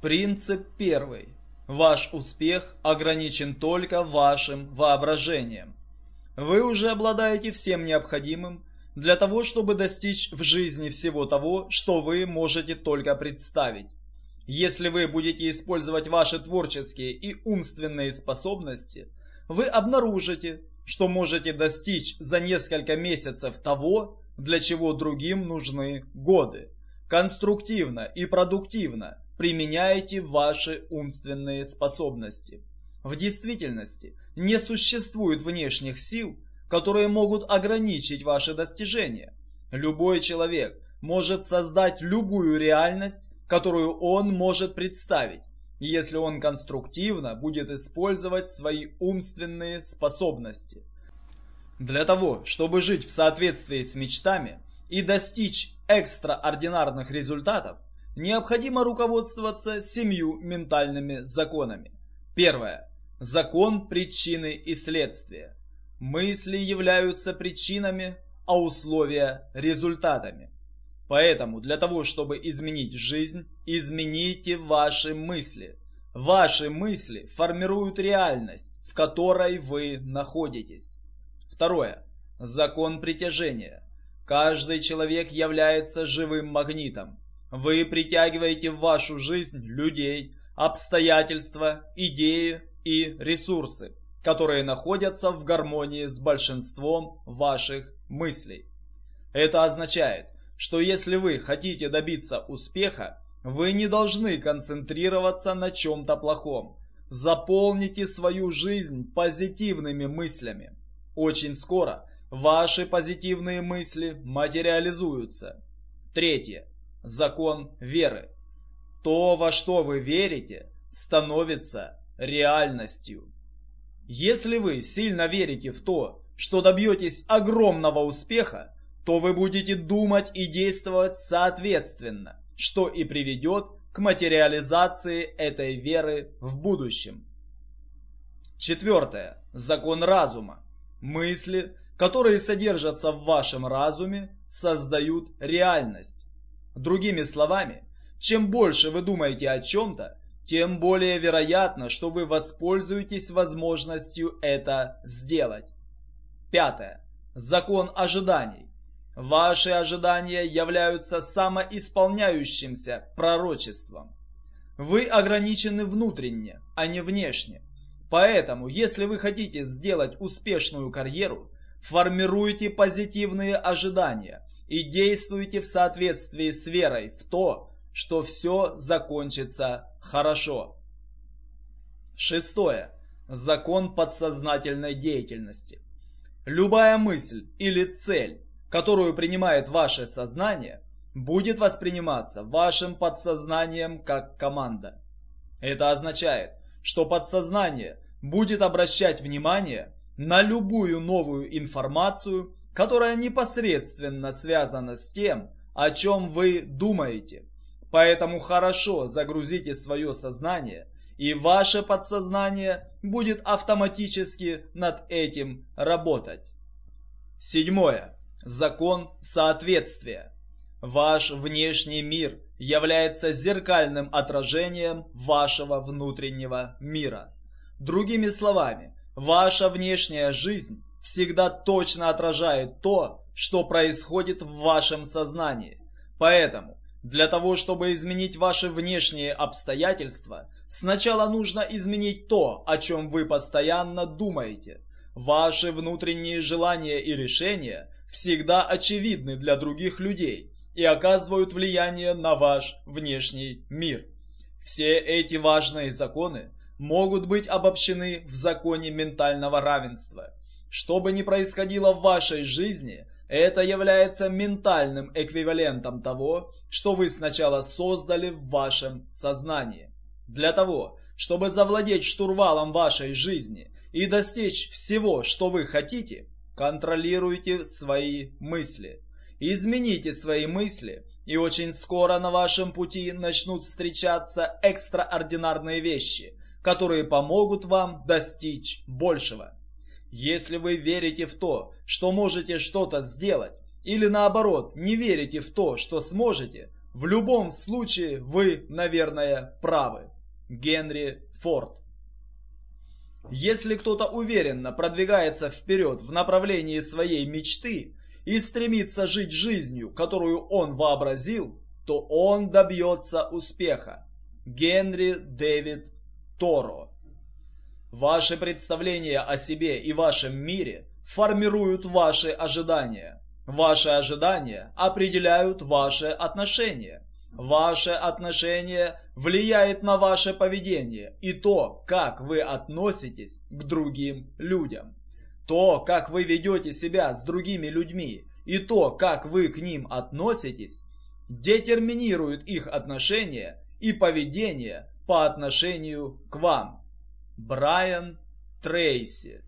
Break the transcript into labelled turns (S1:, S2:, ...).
S1: Принцип первый. Ваш успех ограничен только вашим воображением. Вы уже обладаете всем необходимым для того, чтобы достичь в жизни всего того, что вы можете только представить. Если вы будете использовать ваши творческие и умственные способности, вы обнаружите, что можете достичь за несколько месяцев того, для чего другим нужны годы. Конструктивно и продуктивно применяете ваши умственные способности. В действительности не существует внешних сил, которые могут ограничить ваши достижения. Любой человек может создать любую реальность, которую он может представить, если он конструктивно будет использовать свои умственные способности. Для того, чтобы жить в соответствии с мечтами и достичь экстраординарных результатов, необходимо руководствоваться семью ментальными законами. Первое. Закон причины и следствия. Мысли являются причинами, а условия – результатами. Поэтому для того, чтобы изменить жизнь, измените ваши мысли. Ваши мысли формируют реальность, в которой вы находитесь. Второе. Закон притяжения. Каждый человек является живым магнитом. Вы притягиваете в вашу жизнь людей, обстоятельства, идеи и ресурсы, которые находятся в гармонии с большинством ваших мыслей. Это означает, что если вы хотите добиться успеха, вы не должны концентрироваться на чем-то плохом. Заполните свою жизнь позитивными мыслями. Очень скоро ваши позитивные мысли материализуются. Третье. Закон веры. То, во что вы верите, становится реальностью. Если вы сильно верите в то, что добьетесь огромного успеха, то вы будете думать и действовать соответственно, что и приведет к материализации этой веры в будущем. Четвертое. Закон разума. Мысли, которые содержатся в вашем разуме, создают реальность. Другими словами, чем больше вы думаете о чем-то, тем более вероятно, что вы воспользуетесь возможностью это сделать. Пятое. Закон ожиданий. Ваши ожидания являются самоисполняющимся пророчеством. Вы ограничены внутренне, а не внешне. Поэтому, если вы хотите сделать успешную карьеру, формируйте позитивные ожидания и действуйте в соответствии с верой в то, что все закончится хорошо. Шестое. Закон подсознательной деятельности. Любая мысль или цель которую принимает ваше сознание, будет восприниматься вашим подсознанием как команда. Это означает, что подсознание будет обращать внимание на любую новую информацию, которая непосредственно связана с тем, о чем вы думаете. Поэтому хорошо загрузите свое сознание, и ваше подсознание будет автоматически над этим работать. Седьмое. Закон соответствия. Ваш внешний мир является зеркальным отражением вашего внутреннего мира. Другими словами, ваша внешняя жизнь всегда точно отражает то, что происходит в вашем сознании. Поэтому, для того, чтобы изменить ваши внешние обстоятельства, сначала нужно изменить то, о чем вы постоянно думаете. Ваши внутренние желания и решения всегда очевидны для других людей и оказывают влияние на ваш внешний мир. Все эти важные законы могут быть обобщены в законе ментального равенства. Что бы ни происходило в вашей жизни, это является ментальным эквивалентом того, что вы сначала создали в вашем сознании. Для того, чтобы завладеть штурвалом вашей жизни и достичь всего, что вы хотите, Контролируйте свои мысли. Измените свои мысли, и очень скоро на вашем пути начнут встречаться экстраординарные вещи, которые помогут вам достичь большего. Если вы верите в то, что можете что-то сделать, или наоборот, не верите в то, что сможете, В любом случае вы, наверное, правы. Генри Форд. Если кто-то уверенно продвигается вперед в направлении своей мечты и стремится жить жизнью, которую он вообразил, то он добьется успеха. Генри Дэвид Торо Ваши представления о себе и вашем мире формируют ваши ожидания. Ваши ожидания определяют ваши отношения. Ваше отношение влияет на ваше поведение и то, как вы относитесь к другим людям. То, как вы ведете себя с другими людьми и то, как вы к ним относитесь, детерминирует их отношения и поведение по отношению к вам. Брайан Трейси